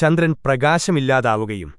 ചന്ദ്രൻ പ്രകാശമില്ലാതാവുകയും